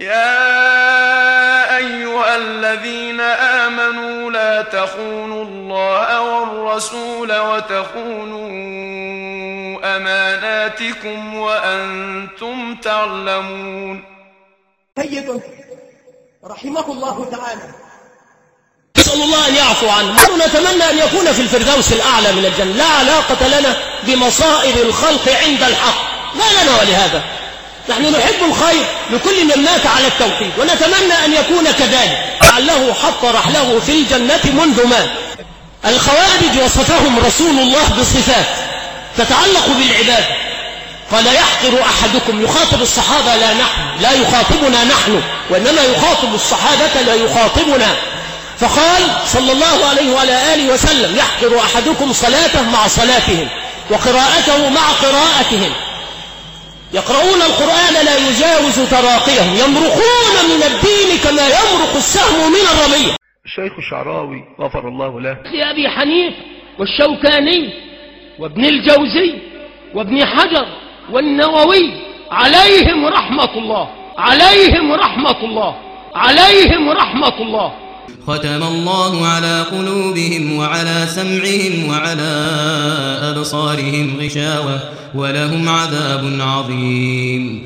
يا أيها الذين آمنوا لا تخونوا الله والرسول وتخونوا أماناتكم وأنتم تعلمون. سيد رحمه الله تعالى. نسأل الله أن يعفو عنه. نحن نتمنى أن يكون في الفردوس الأعلى من الجنة. لا علاقة لنا بمصائب الخلق عند الحق. لا لنا ولهذا؟ نحن نحب الخير لكل من مات على التوحيد ونتمنى أن يكون كذلك. لعله حط رحله في الجنة منذ مات. الخوارج وصفهم رسول الله بصفات تتعلق بالعبادة. قال يحقر أحدكم يخاطب الصحابة لا نحن لا يخاطبنا نحن وإنما يخاطب الصحابة لا يخاطبنا. فقال صلى الله عليه وعلى آله وسلم يحقر أحدكم صلاته مع صلاتهم وقراءته مع قراءتهم. يقرؤون القرآن لا يجاوز تراقيهم يمرقون من الدين كما يمرق السهم من الرمية. الشيخ الشعراوي غفر الله له. لأبي حنيف والشوكاني وابن الجوزي وابن حجر والنووي عليهم رحمة الله عليهم رحمة الله عليهم رحمة الله. ختم الله على قلوبهم وعلى سمعهم وعلى أبصارهم غشاوة ولهم عذاب عظيم.